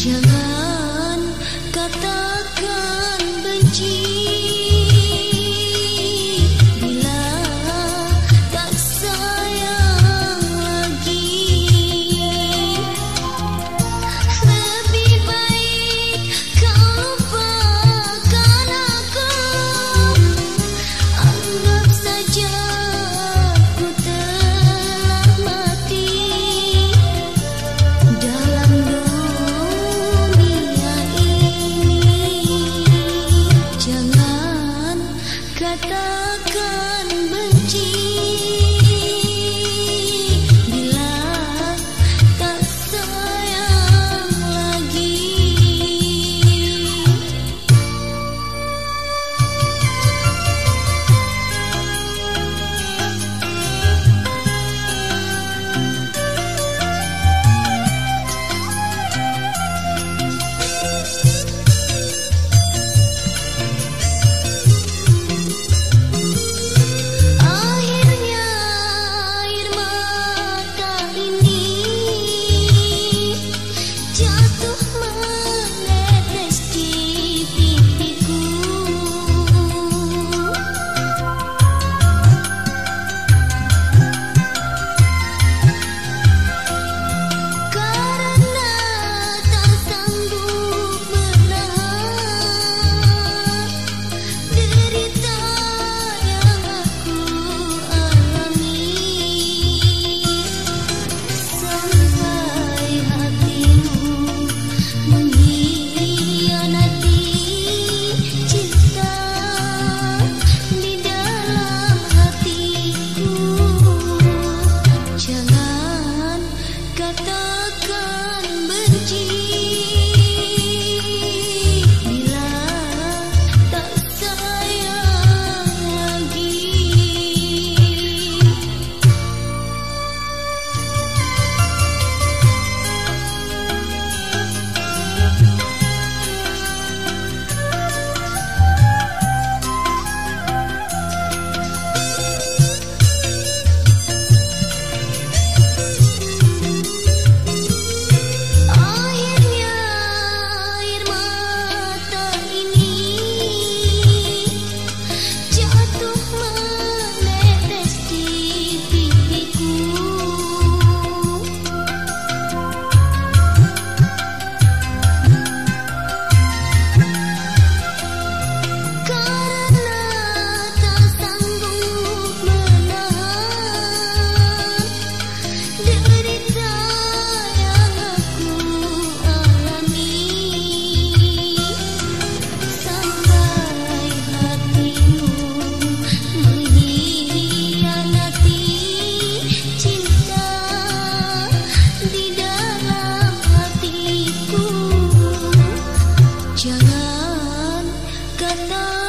Jangan na